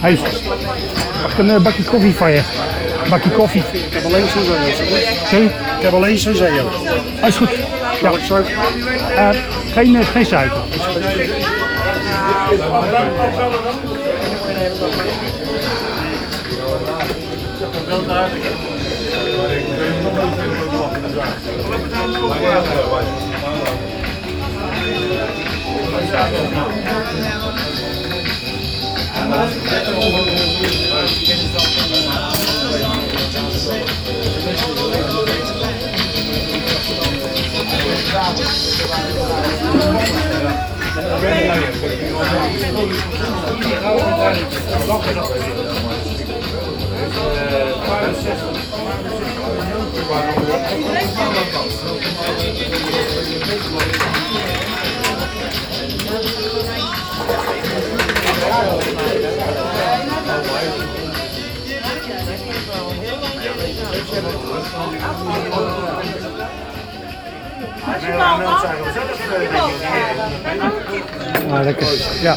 Hij is... Een eh, bakje koffie van je? Bakje koffie. Ik heb alleen senseo. Sorry? Ik heb alleen senseo. Dat is goed. Ja. Eh, geen, eh, geen suiker. biraz daha erken. Ah, lekker. Ja.